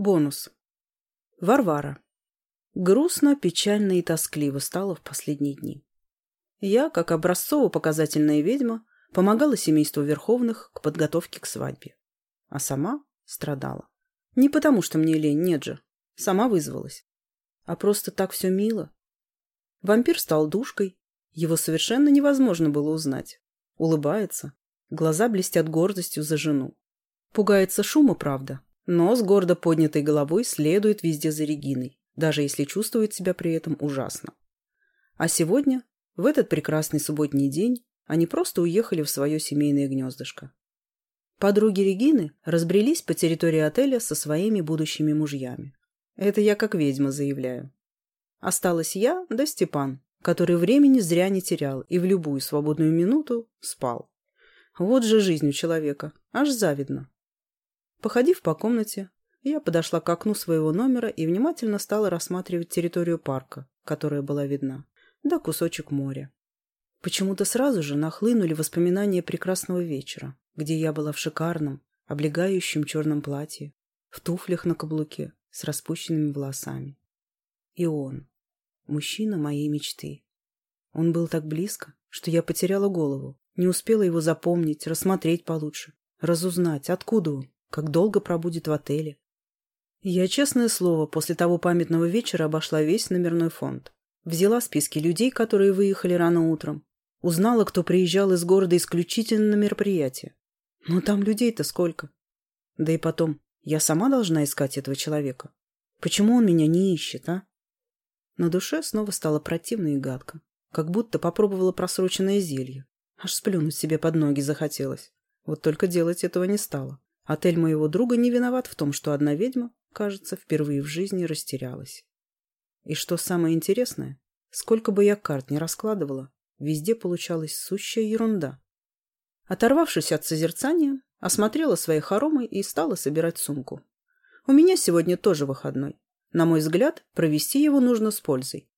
Бонус. Варвара. Грустно, печально и тоскливо стало в последние дни. Я, как образцово-показательная ведьма, помогала семейству Верховных к подготовке к свадьбе. А сама страдала. Не потому, что мне лень, нет же. Сама вызвалась. А просто так все мило. Вампир стал душкой. Его совершенно невозможно было узнать. Улыбается. Глаза блестят гордостью за жену. Пугается шума, правда, но с гордо поднятой головой следует везде за Региной, даже если чувствует себя при этом ужасно. А сегодня, в этот прекрасный субботний день, они просто уехали в свое семейное гнездышко. Подруги Регины разбрелись по территории отеля со своими будущими мужьями. Это я как ведьма заявляю. Осталась я да Степан, который времени зря не терял и в любую свободную минуту спал. Вот же жизнь у человека, аж завидно. Походив по комнате, я подошла к окну своего номера и внимательно стала рассматривать территорию парка, которая была видна, да кусочек моря. Почему-то сразу же нахлынули воспоминания прекрасного вечера, где я была в шикарном, облегающем черном платье, в туфлях на каблуке, с распущенными волосами. И он, мужчина моей мечты. Он был так близко, что я потеряла голову, не успела его запомнить, рассмотреть получше, разузнать, откуда он, как долго пробудет в отеле? Я, честное слово, после того памятного вечера обошла весь номерной фонд. Взяла списки людей, которые выехали рано утром. Узнала, кто приезжал из города исключительно на мероприятие. Но там людей-то сколько. Да и потом, я сама должна искать этого человека. Почему он меня не ищет, а? На душе снова стало противно и гадко. Как будто попробовала просроченное зелье. Аж сплюнуть себе под ноги захотелось. Вот только делать этого не стало. Отель моего друга не виноват в том, что одна ведьма, кажется, впервые в жизни растерялась. И что самое интересное, сколько бы я карт не раскладывала, везде получалась сущая ерунда. Оторвавшись от созерцания, осмотрела свои хоромы и стала собирать сумку. У меня сегодня тоже выходной. На мой взгляд, провести его нужно с пользой.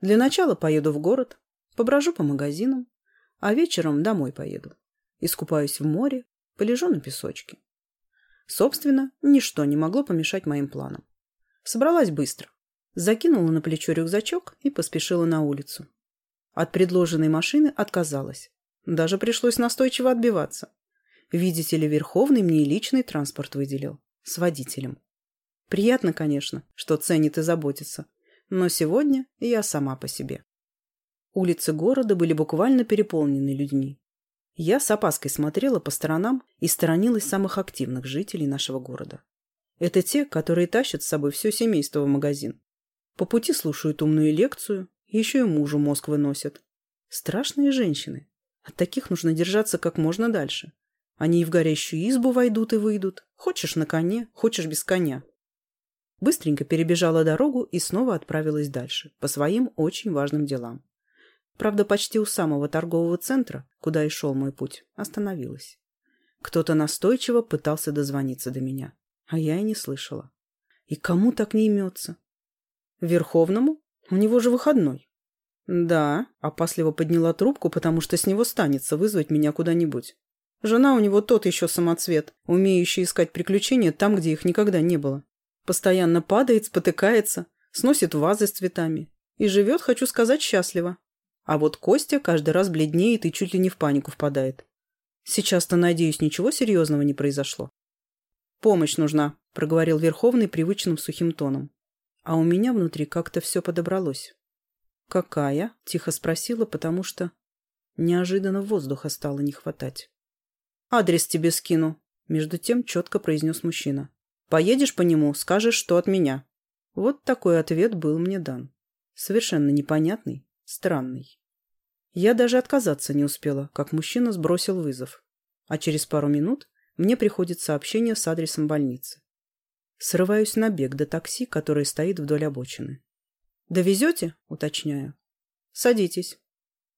Для начала поеду в город, поброжу по магазинам, а вечером домой поеду. Искупаюсь в море, полежу на песочке. Собственно, ничто не могло помешать моим планам. Собралась быстро. Закинула на плечо рюкзачок и поспешила на улицу. От предложенной машины отказалась. Даже пришлось настойчиво отбиваться. Видите ли, Верховный мне личный транспорт выделил. С водителем. Приятно, конечно, что ценит и заботится. Но сегодня я сама по себе. Улицы города были буквально переполнены людьми. Я с опаской смотрела по сторонам и сторонилась самых активных жителей нашего города. Это те, которые тащат с собой все семейство в магазин. По пути слушают умную лекцию, еще и мужу мозг выносят. Страшные женщины. От таких нужно держаться как можно дальше. Они и в горящую избу войдут и выйдут. Хочешь на коне, хочешь без коня. Быстренько перебежала дорогу и снова отправилась дальше, по своим очень важным делам. Правда, почти у самого торгового центра, куда и шел мой путь, остановилась. Кто-то настойчиво пытался дозвониться до меня, а я и не слышала. И кому так не имется? Верховному? У него же выходной. Да, опасливо подняла трубку, потому что с него станется вызвать меня куда-нибудь. Жена у него тот еще самоцвет, умеющий искать приключения там, где их никогда не было. Постоянно падает, спотыкается, сносит вазы с цветами. И живет, хочу сказать, счастливо. А вот Костя каждый раз бледнеет и чуть ли не в панику впадает. Сейчас-то, надеюсь, ничего серьезного не произошло. «Помощь нужна», — проговорил Верховный привычным сухим тоном. А у меня внутри как-то все подобралось. «Какая?» — тихо спросила, потому что... Неожиданно воздуха стало не хватать. «Адрес тебе скину», — между тем четко произнес мужчина. «Поедешь по нему, скажешь, что от меня». Вот такой ответ был мне дан. Совершенно непонятный, странный. Я даже отказаться не успела, как мужчина сбросил вызов. А через пару минут мне приходит сообщение с адресом больницы. Срываюсь на бег до такси, которое стоит вдоль обочины. «Довезете?» – уточняю. «Садитесь».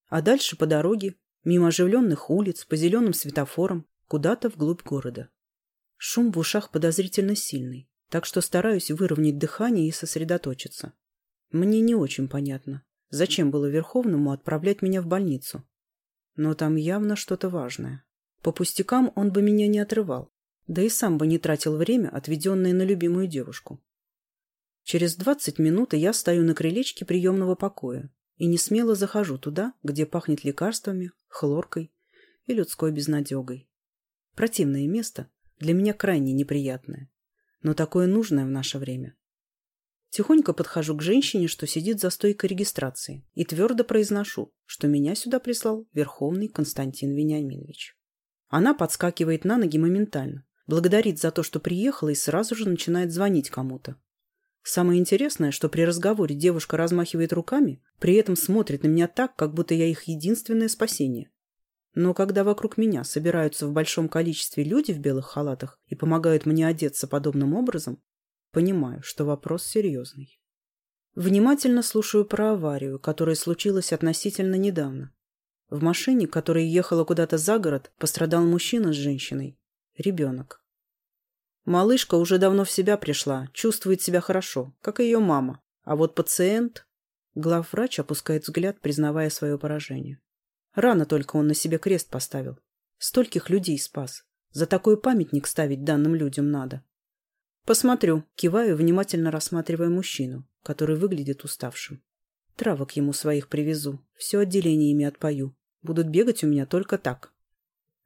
А дальше по дороге, мимо оживленных улиц, по зеленым светофорам, куда-то вглубь города. Шум в ушах подозрительно сильный, так что стараюсь выровнять дыхание и сосредоточиться. Мне не очень понятно, Зачем было Верховному отправлять меня в больницу? Но там явно что-то важное. По пустякам он бы меня не отрывал, да и сам бы не тратил время, отведенное на любимую девушку. Через двадцать минут я стою на крылечке приемного покоя и не смело захожу туда, где пахнет лекарствами, хлоркой и людской безнадегой. Противное место, для меня крайне неприятное, но такое нужное в наше время. Тихонько подхожу к женщине, что сидит за стойкой регистрации, и твердо произношу, что меня сюда прислал Верховный Константин Вениаминович. Она подскакивает на ноги моментально, благодарит за то, что приехала, и сразу же начинает звонить кому-то. Самое интересное, что при разговоре девушка размахивает руками, при этом смотрит на меня так, как будто я их единственное спасение. Но когда вокруг меня собираются в большом количестве люди в белых халатах и помогают мне одеться подобным образом, Понимаю, что вопрос серьезный. Внимательно слушаю про аварию, которая случилась относительно недавно. В машине, которая ехала куда-то за город, пострадал мужчина с женщиной. Ребенок. Малышка уже давно в себя пришла, чувствует себя хорошо, как и ее мама. А вот пациент... Главврач опускает взгляд, признавая свое поражение. Рано только он на себе крест поставил. Стольких людей спас. За такой памятник ставить данным людям надо посмотрю. Киваю внимательно рассматривая мужчину который выглядит уставшим. Травок ему своих привезу. Все отделение ими отпою. Будут бегать у меня только так.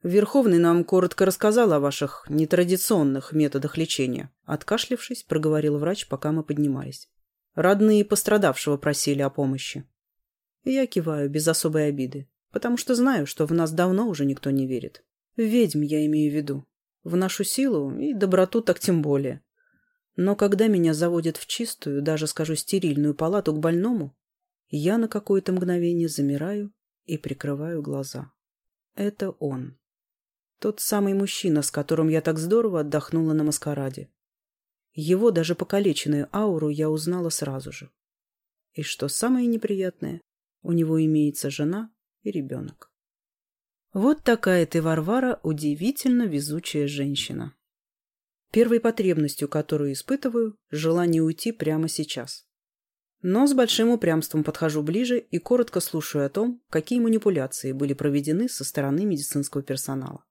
Верховный нам коротко рассказал о ваших нетрадиционных методах лечения. Откашлившись проговорил врач пока мы поднимались. Родные пострадавшего просили о помощи. Я киваю без особой обиды потому что знаю что в нас давно уже никто не верит. Ведьм я имею в виду. В нашу силу и доброту так тем более. Но когда меня заводят в чистую, даже, скажу, стерильную палату к больному, я на какое-то мгновение замираю и прикрываю глаза. Это он. Тот самый мужчина, с которым я так здорово отдохнула на маскараде. Его даже покалеченную ауру я узнала сразу же. И что самое неприятное, у него имеется жена и ребенок. Вот такая ты, Варвара, удивительно везучая женщина. Первой потребностью, которую испытываю, желание уйти прямо сейчас. Но с большим упрямством подхожу ближе и коротко слушаю о том, какие манипуляции были проведены со стороны медицинского персонала.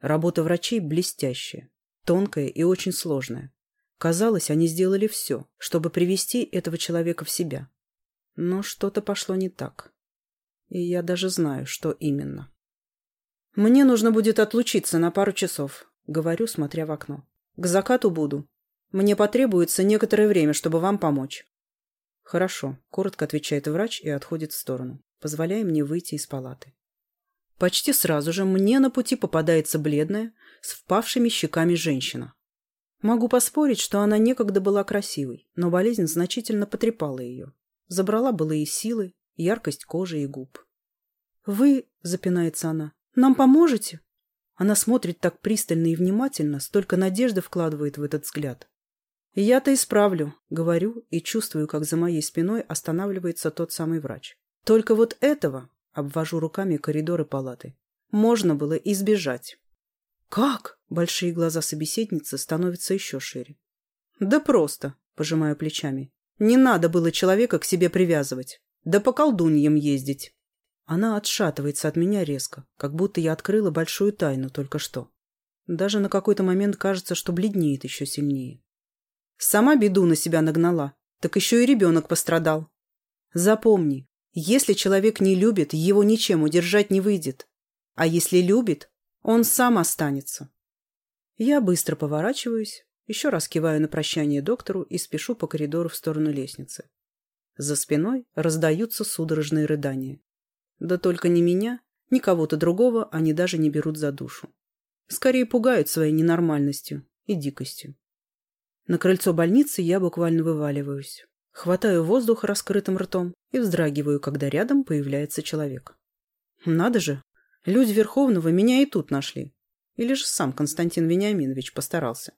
Работа врачей блестящая, тонкая и очень сложная. Казалось, они сделали все, чтобы привести этого человека в себя. Но что-то пошло не так. И я даже знаю, что именно. «Мне нужно будет отлучиться на пару часов», — говорю, смотря в окно к закату буду. Мне потребуется некоторое время чтобы вам помочь. Хорошо. Коротко отвечает врач и отходит в сторону. Позволяя мне выйти из палаты. Почти сразу же мне на пути попадается бледная с впавшими щеками женщина. Могу поспорить что она некогда была красивой но болезнь значительно потрепала ее. Забрала былые силы яркость кожи и губ. Вы запинается она нам поможете? Она смотрит так пристально и внимательно, столько надежды вкладывает в этот взгляд. «Я-то исправлю», — говорю и чувствую, как за моей спиной останавливается тот самый врач. «Только вот этого», — обвожу руками коридоры палаты, — «можно было избежать». «Как?» — большие глаза собеседницы становятся еще шире. «Да просто», — пожимаю плечами. «Не надо было человека к себе привязывать, да по колдуньям ездить». Она отшатывается от меня резко, как будто я открыла большую тайну только что. Даже на какой-то момент кажется, что бледнеет еще сильнее. Сама беду на себя нагнала, так еще и ребенок пострадал. Запомни, если человек не любит, его ничем удержать не выйдет. А если любит, он сам останется. Я быстро поворачиваюсь, еще раз киваю на прощание доктору и спешу по коридору в сторону лестницы. За спиной раздаются судорожные рыдания. Да только не меня, ни кого-то другого они даже не берут за душу. Скорее пугают своей ненормальностью и дикостью. На крыльцо больницы я буквально вываливаюсь. Хватаю воздух раскрытым ртом и вздрагиваю, когда рядом появляется человек. Надо же, люди Верховного меня и тут нашли. Или же сам Константин Вениаминович постарался.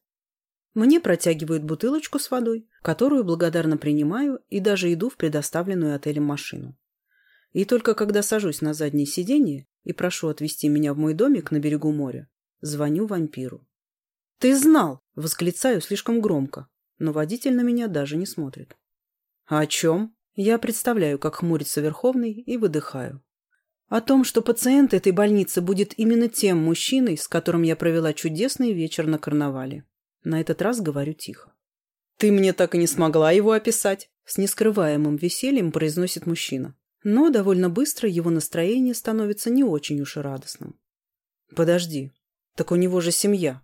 Мне протягивают бутылочку с водой, которую благодарно принимаю и даже иду в предоставленную отелем машину. И только когда сажусь на заднее сиденье и прошу отвезти меня в мой домик на берегу моря, звоню вампиру. «Ты знал!» — восклицаю слишком громко, но водитель на меня даже не смотрит. «О чем?» Я представляю, как хмурится Верховный, и выдыхаю. О том, что пациент этой больницы будет именно тем мужчиной, с которым я провела чудесный вечер на карнавале. На этот раз говорю тихо. «Ты мне так и не смогла его описать!» С нескрываемым весельем произносит мужчина но довольно быстро его настроение становится не очень уж и радостным. «Подожди, так у него же семья».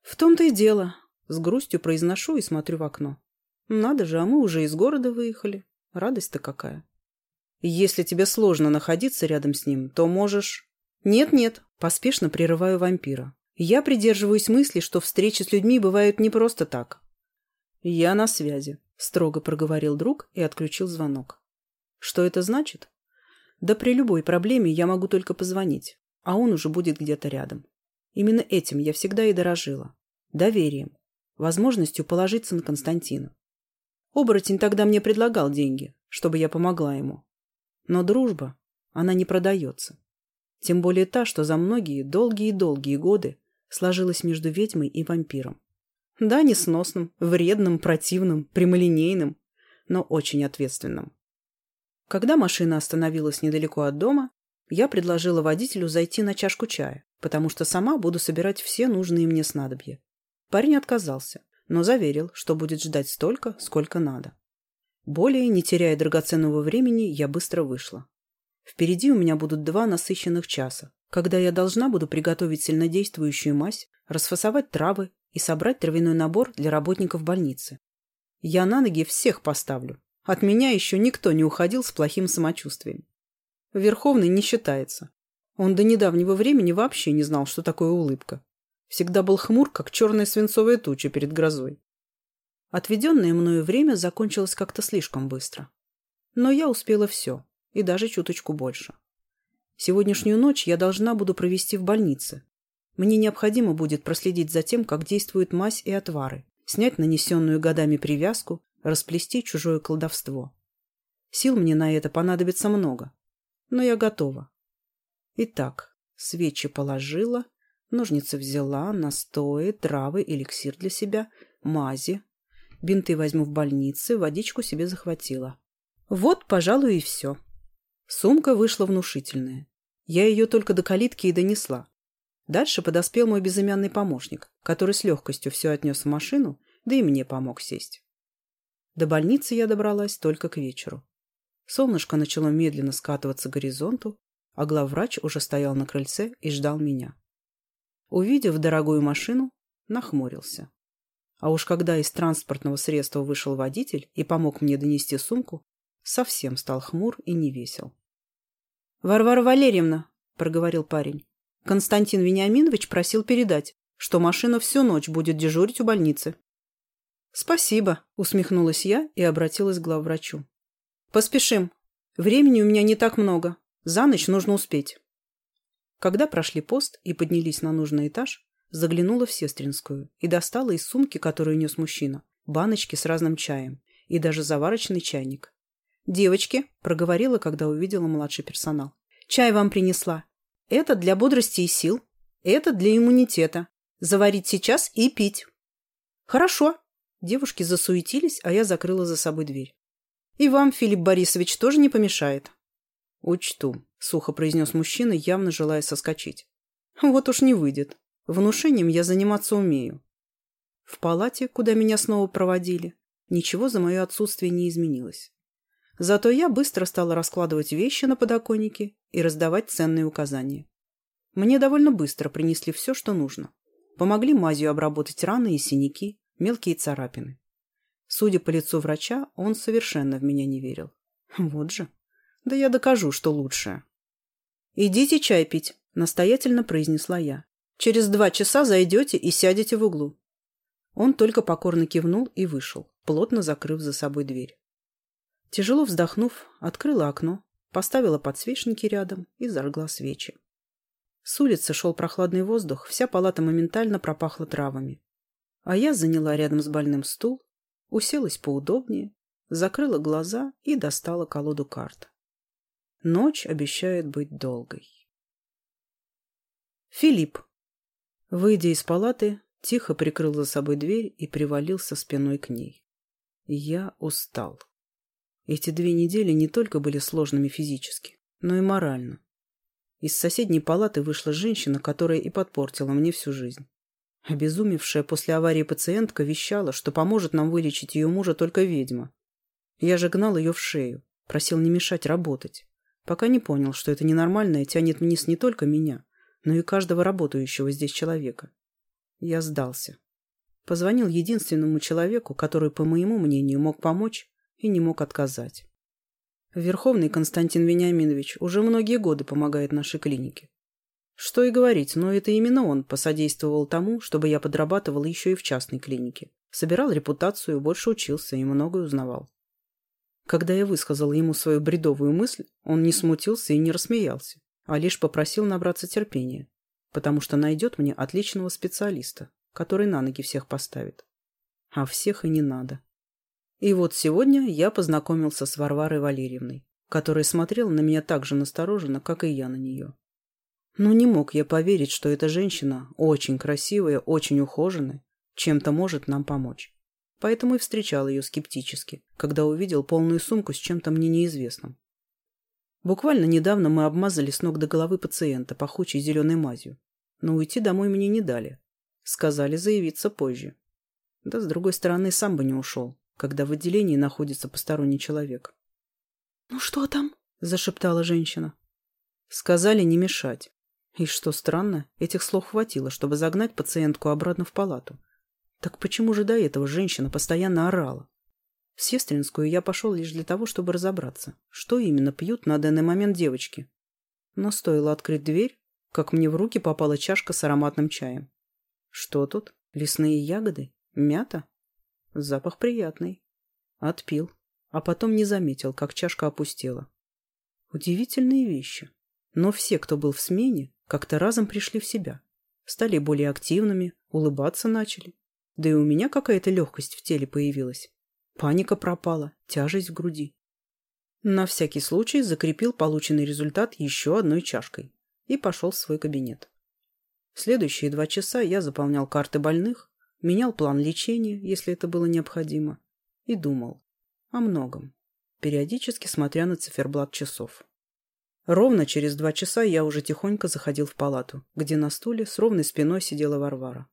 «В том-то и дело», — с грустью произношу и смотрю в окно. «Надо же, а мы уже из города выехали. Радость-то какая». «Если тебе сложно находиться рядом с ним, то можешь...» «Нет-нет», — поспешно прерываю вампира. «Я придерживаюсь мысли, что встречи с людьми бывают не просто так». «Я на связи», — строго проговорил друг и отключил звонок. Что это значит? Да при любой проблеме я могу только позвонить, а он уже будет где-то рядом. Именно этим я всегда и дорожила. Доверием, возможностью положиться на Константина. Оборотень тогда мне предлагал деньги, чтобы я помогла ему. Но дружба, она не продается. Тем более та, что за многие долгие-долгие годы сложилась между ведьмой и вампиром. Да, несносным, вредным, противным, прямолинейным, но очень ответственным. Когда машина остановилась недалеко от дома, я предложила водителю зайти на чашку чая, потому что сама буду собирать все нужные мне снадобья. Парень отказался, но заверил, что будет ждать столько, сколько надо. Более не теряя драгоценного времени, я быстро вышла. Впереди у меня будут два насыщенных часа, когда я должна буду приготовить сильнодействующую мазь, расфасовать травы и собрать травяной набор для работников больницы. Я на ноги всех поставлю, от меня еще никто не уходил с плохим самочувствием. Верховный не считается. Он до недавнего времени вообще не знал, что такое улыбка. Всегда был хмур, как черная свинцовая туча перед грозой. Отведенное мною время закончилось как-то слишком быстро. Но я успела все, и даже чуточку больше. Сегодняшнюю ночь я должна буду провести в больнице. Мне необходимо будет проследить за тем, как действует мазь и отвары, снять нанесенную годами привязку, расплести чужое колдовство. Сил мне на это понадобится много, но я готова. Итак, свечи положила, ножницы взяла, настои, травы, эликсир для себя, мази. Бинты возьму в больнице, водичку себе захватила. Вот, пожалуй, и все. Сумка вышла внушительная. Я ее только до калитки и донесла. Дальше подоспел мой безымянный помощник, который с легкостью все отнес в машину, да и мне помог сесть. До больницы я добралась только к вечеру. Солнышко начало медленно скатываться к горизонту, а главврач уже стоял на крыльце и ждал меня. Увидев дорогую машину, нахмурился. А уж когда из транспортного средства вышел водитель и помог мне донести сумку, совсем стал хмур и невесел. — Варвара Валерьевна, — проговорил парень, — Константин Вениаминович просил передать, что машина всю ночь будет дежурить у больницы спасибо усмехнулась я и обратилась к главврачу. Поспешим. Времени у меня не так много. За ночь нужно успеть. Когда прошли пост и поднялись на нужный этаж заглянула в сестринскую и достала из сумки которую нес мужчина баночки с разным чаем и даже заварочный чайник. Девочки проговорила когда увидела младший персонал чай вам принесла. Это для бодрости и сил. Это для иммунитета. Заварить сейчас и пить хорошо Девушки засуетились, а я закрыла за собой дверь. «И вам, Филипп Борисович, тоже не помешает?» «Учту», — сухо произнес мужчина, явно желая соскочить. «Вот уж не выйдет. Внушением я заниматься умею». В палате, куда меня снова проводили, ничего за мое отсутствие не изменилось. Зато я быстро стала раскладывать вещи на подоконнике и раздавать ценные указания. Мне довольно быстро принесли все, что нужно. Помогли мазью обработать раны и синяки, мелкие царапины. Судя по лицу врача, он совершенно в меня не верил. Хм, вот же. Да я докажу, что лучшее. «Идите чай пить», — настоятельно произнесла я. «Через два часа зайдете и сядете в углу». Он только покорно кивнул и вышел, плотно закрыв за собой дверь. Тяжело вздохнув, открыла окно, поставила подсвечники рядом и зажгла свечи. С улицы шел прохладный воздух, вся палата моментально пропахла травами а я заняла рядом с больным стул, уселась поудобнее, закрыла глаза и достала колоду карт. Ночь обещает быть долгой. Филипп. Выйдя из палаты, тихо прикрыл за собой дверь и привалился спиной к ней. Я устал. Эти две недели не только были сложными физически, но и морально. Из соседней палаты вышла женщина, которая и подпортила мне всю жизнь. Обезумевшая после аварии пациентка вещала, что поможет нам вылечить ее мужа только ведьма. Я же гнал ее в шею, просил не мешать работать. Пока не понял, что это ненормальное тянет вниз не только меня, но и каждого работающего здесь человека. Я сдался. Позвонил единственному человеку, который, по моему мнению, мог помочь и не мог отказать. Верховный Константин Вениаминович уже многие годы помогает нашей клинике. Что и говорить, но это именно он посодействовал тому, чтобы я подрабатывал еще и в частной клинике. Собирал репутацию, больше учился и многое узнавал. Когда я высказал ему свою бредовую мысль, он не смутился и не рассмеялся, а лишь попросил набраться терпения, потому что найдет мне отличного специалиста, который на ноги всех поставит. А всех и не надо. И вот сегодня я познакомился с Варварой Валерьевной, которая смотрела на меня так же настороженно, как и я на нее. Но не мог я поверить, что эта женщина, очень красивая, очень ухоженная, чем-то может нам помочь. Поэтому и встречал ее скептически, когда увидел полную сумку с чем-то мне неизвестным. Буквально недавно мы обмазали с ног до головы пациента пахучей зеленой мазью. Но уйти домой мне не дали. Сказали заявиться позже. Да, с другой стороны, сам бы не ушел, когда в отделении находится посторонний человек. «Ну что там?» – зашептала женщина. Сказали не мешать. И что странно, этих слов хватило, чтобы загнать пациентку обратно в палату. Так почему же до этого женщина постоянно орала? В Сестринскую я пошел лишь для того, чтобы разобраться, что именно пьют на данный момент девочки. Но стоило открыть дверь, как мне в руки попала чашка с ароматным чаем. Что тут? Лесные ягоды? Мята? Запах приятный. Отпил, а потом не заметил, как чашка опустела. Удивительные вещи. Но все, кто был в смене, как-то разом пришли в себя, стали более активными, улыбаться начали. Да и у меня какая-то легкость в теле появилась. Паника пропала, тяжесть в груди. На всякий случай закрепил полученный результат еще одной чашкой и пошел в свой кабинет. Следующие два часа я заполнял карты больных, менял план лечения, если это было необходимо, и думал о многом, периодически смотря на циферблат часов. Ровно через два часа я уже тихонько заходил в палату, где на стуле с ровной спиной сидела Варвара.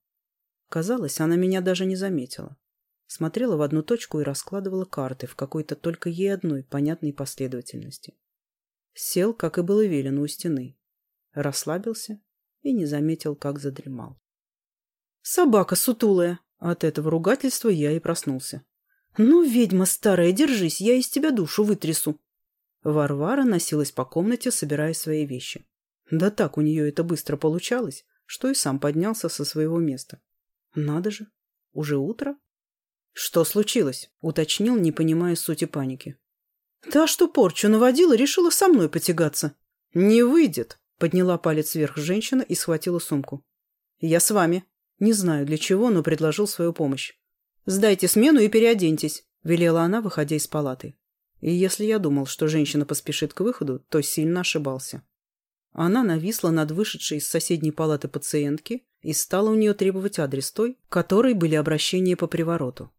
Казалось, она меня даже не заметила. Смотрела в одну точку и раскладывала карты в какой-то только ей одной понятной последовательности. Сел, как и было велено, у стены. Расслабился и не заметил, как задремал. «Собака сутулая!» От этого ругательства я и проснулся. «Ну, ведьма старая, держись, я из тебя душу вытрясу!» Варвара носилась по комнате, собирая свои вещи. Да так у нее это быстро получалось, что и сам поднялся со своего места. Надо же, уже утро? Что случилось? Уточнил, не понимая сути паники. Та, что порчу наводила, решила со мной потягаться. Не выйдет, подняла палец вверх женщина и схватила сумку. Я с вами. Не знаю для чего, но предложил свою помощь. Сдайте смену и переоденьтесь, велела она, выходя из палаты. И если я думал, что женщина поспешит к выходу, то сильно ошибался. Она нависла над вышедшей из соседней палаты пациентки и стала у нее требовать адрес той, которой были обращения по привороту.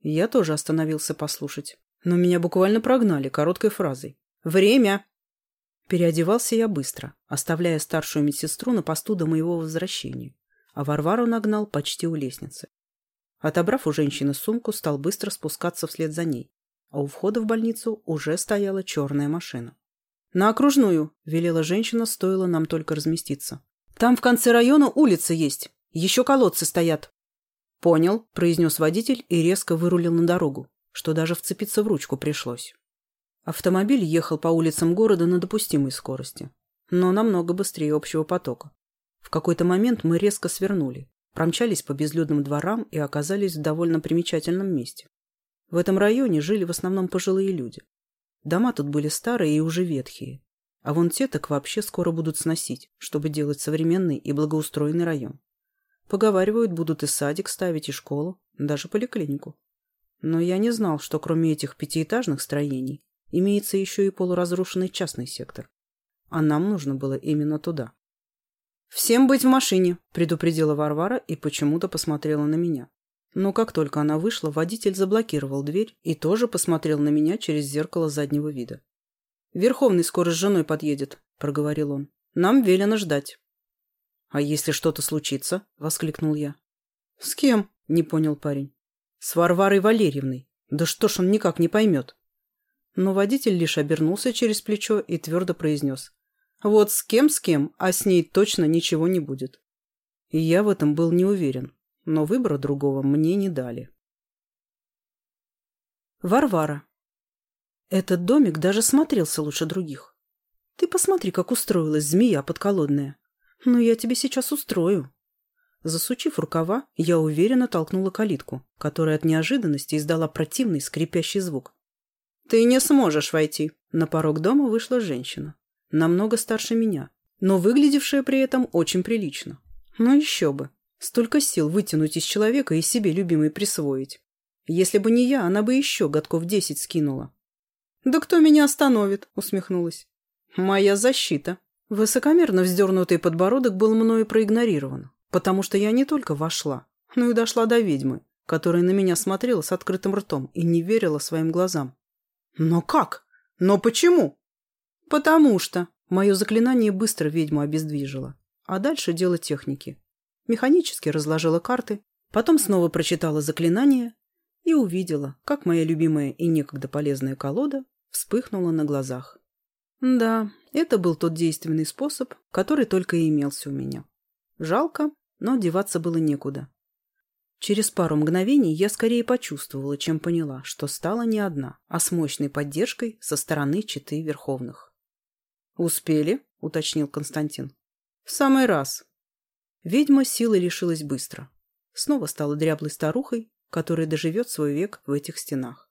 Я тоже остановился послушать, но меня буквально прогнали короткой фразой «Время!». Переодевался я быстро, оставляя старшую медсестру на посту до моего возвращения, а Варвару нагнал почти у лестницы. Отобрав у женщины сумку, стал быстро спускаться вслед за ней, а у входа в больницу уже стояла черная машина. «На окружную!» – велела женщина, стоило нам только разместиться. «Там в конце района улица есть. Еще колодцы стоят». «Понял», – произнес водитель и резко вырулил на дорогу, что даже вцепиться в ручку пришлось. Автомобиль ехал по улицам города на допустимой скорости, но намного быстрее общего потока. В какой-то момент мы резко свернули, промчались по безлюдным дворам и оказались в довольно примечательном месте. В этом районе жили в основном пожилые люди. Дома тут были старые и уже ветхие. А вон те так вообще скоро будут сносить, чтобы делать современный и благоустроенный район. Поговаривают, будут и садик ставить, и школу, даже поликлинику. Но я не знал, что кроме этих пятиэтажных строений имеется еще и полуразрушенный частный сектор. А нам нужно было именно туда. «Всем быть в машине!» – предупредила Варвара и почему-то посмотрела на меня. Но как только она вышла, водитель заблокировал дверь и тоже посмотрел на меня через зеркало заднего вида. «Верховный скоро с женой подъедет», — проговорил он. «Нам велено ждать». «А если что-то случится?» — воскликнул я. «С кем?» — не понял парень. «С Варварой Валерьевной. Да что ж он никак не поймет». Но водитель лишь обернулся через плечо и твердо произнес. «Вот с кем-с кем, а с ней точно ничего не будет». И я в этом был не уверен но выбора другого мне не дали. Варвара. Этот домик даже смотрелся лучше других. Ты посмотри, как устроилась змея подколодная. Но я тебе сейчас устрою. Засучив рукава, я уверенно толкнула калитку, которая от неожиданности издала противный скрипящий звук. «Ты не сможешь войти!» На порог дома вышла женщина, намного старше меня, но выглядевшая при этом очень прилично. Ну еще бы, Столько сил вытянуть из человека и себе любимый присвоить. Если бы не я, она бы еще годков десять скинула. «Да кто меня остановит?» – усмехнулась. «Моя защита». Высокомерно вздернутый подбородок был мною проигнорирован, потому что я не только вошла, но и дошла до ведьмы, которая на меня смотрела с открытым ртом и не верила своим глазам. «Но как? Но почему?» «Потому что». Мое заклинание быстро ведьму обездвижило. А дальше дело техники механически разложила карты, потом снова прочитала заклинание и увидела, как моя любимая и некогда полезная колода вспыхнула на глазах. Да, это был тот действенный способ, который только и имелся у меня. Жалко, но деваться было некуда. Через пару мгновений я скорее почувствовала, чем поняла, что стала не одна, а с мощной поддержкой со стороны Читы Верховных. «Успели?» — уточнил Константин. «В самый раз», Ведьма силой решилась быстро. Снова стала дряблой старухой, которая доживет свой век в этих стенах.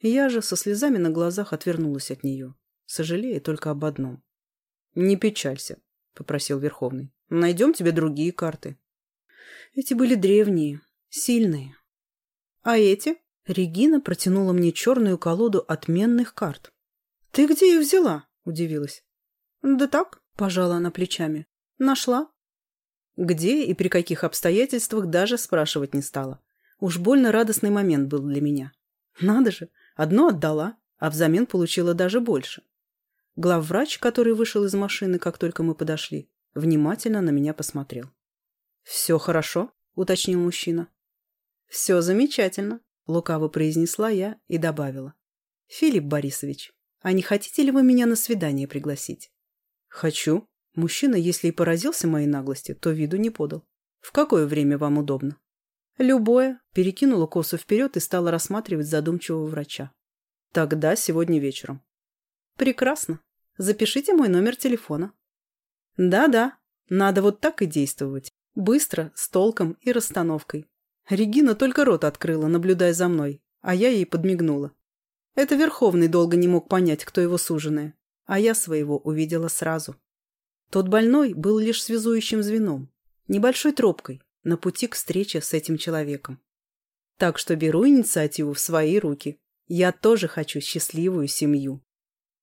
Я же со слезами на глазах отвернулась от нее, сожалея только об одном. «Не печалься», — попросил Верховный. «Найдем тебе другие карты». Эти были древние, сильные. «А эти?» Регина протянула мне черную колоду отменных карт. «Ты где ее взяла?» – удивилась. «Да так», – пожала она плечами. «Нашла. Где и при каких обстоятельствах даже спрашивать не стала. Уж больно радостный момент был для меня. Надо же, одно отдала, а взамен получила даже больше. Главврач, который вышел из машины, как только мы подошли, внимательно на меня посмотрел. «Все хорошо?» – уточнил мужчина. «Все замечательно», – лукаво произнесла я и добавила. «Филипп Борисович, а не хотите ли вы меня на свидание пригласить?» «Хочу», Мужчина, если и поразился моей наглости, то виду не подал. «В какое время вам удобно?» «Любое», – перекинула косу вперед и стала рассматривать задумчивого врача. «Тогда сегодня вечером». «Прекрасно. Запишите мой номер телефона». «Да-да, надо вот так и действовать. Быстро, с толком и расстановкой». Регина только рот открыла, наблюдая за мной, а я ей подмигнула. Это Верховный долго не мог понять, кто его суженые, а я своего увидела сразу. Тот больной был лишь связующим звеном, небольшой тропкой на пути к встрече с этим человеком. Так что беру инициативу в свои руки. Я тоже хочу счастливую семью.